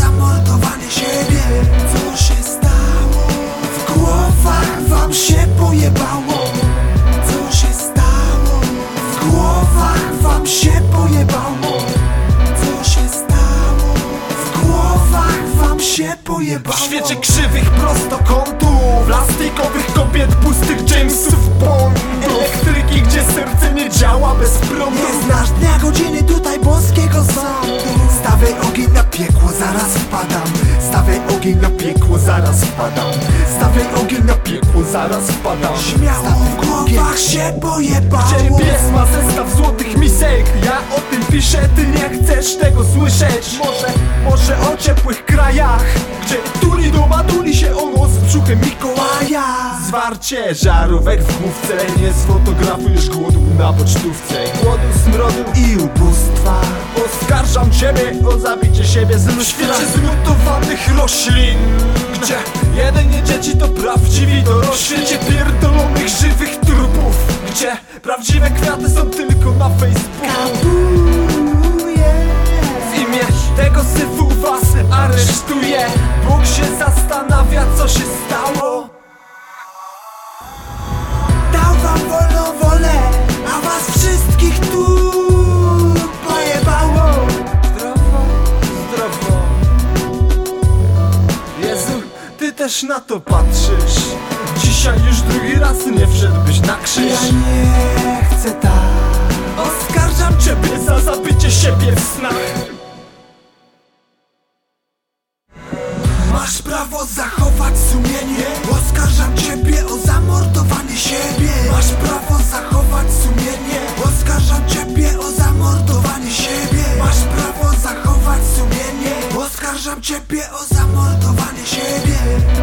zamordowanie siebie Co się stało? W głowach wam się pojebało Co się stało? W głowach wam się pojebało Co się stało? W głowach wam się pojebało W świecie krzywych prostokątów Plastikowych kobiet pustych Jamesów Bondów Elektryki ogień na piekło, zaraz wpadam. Stawiaj ogień na piekło, zaraz wpadam. Stawiaj ogień na piekło, zaraz wpadam. Śmiało w głowach się pojebało. Gdzie pies ma zestaw złotych misek? Ja o tym piszę, ty nie chcesz tego słyszeć. Może, może o ciepłych krajach Gdzie tuli doma tuli się o nos brzuchem Mikołaja. Zwarcie żarówek w główce Nie sfotografujesz głodu na pocztówce. Głodu, smrodu I ubóstwa siebie z lustra W świecie zmutowanych roślin Gdzie jedynie dzieci to prawdziwi dorośli. Świecie pierdolonych żywych trupów Gdzie prawdziwe kwiaty są tylko na Facebooku. W imię tego syfu was aresztuje Bóg się zastanawia co się stało. Dał wam wolną wolę, a was wszystkich tu też na to patrzysz. Dzisiaj już drugi raz nie wszedłbyś na krzyż. Ja nie chcę tak. Oskarżam ciebie za zabicie siebie w snach. Masz prawo zachować sumienie Ciebie o zamordowanie siebie.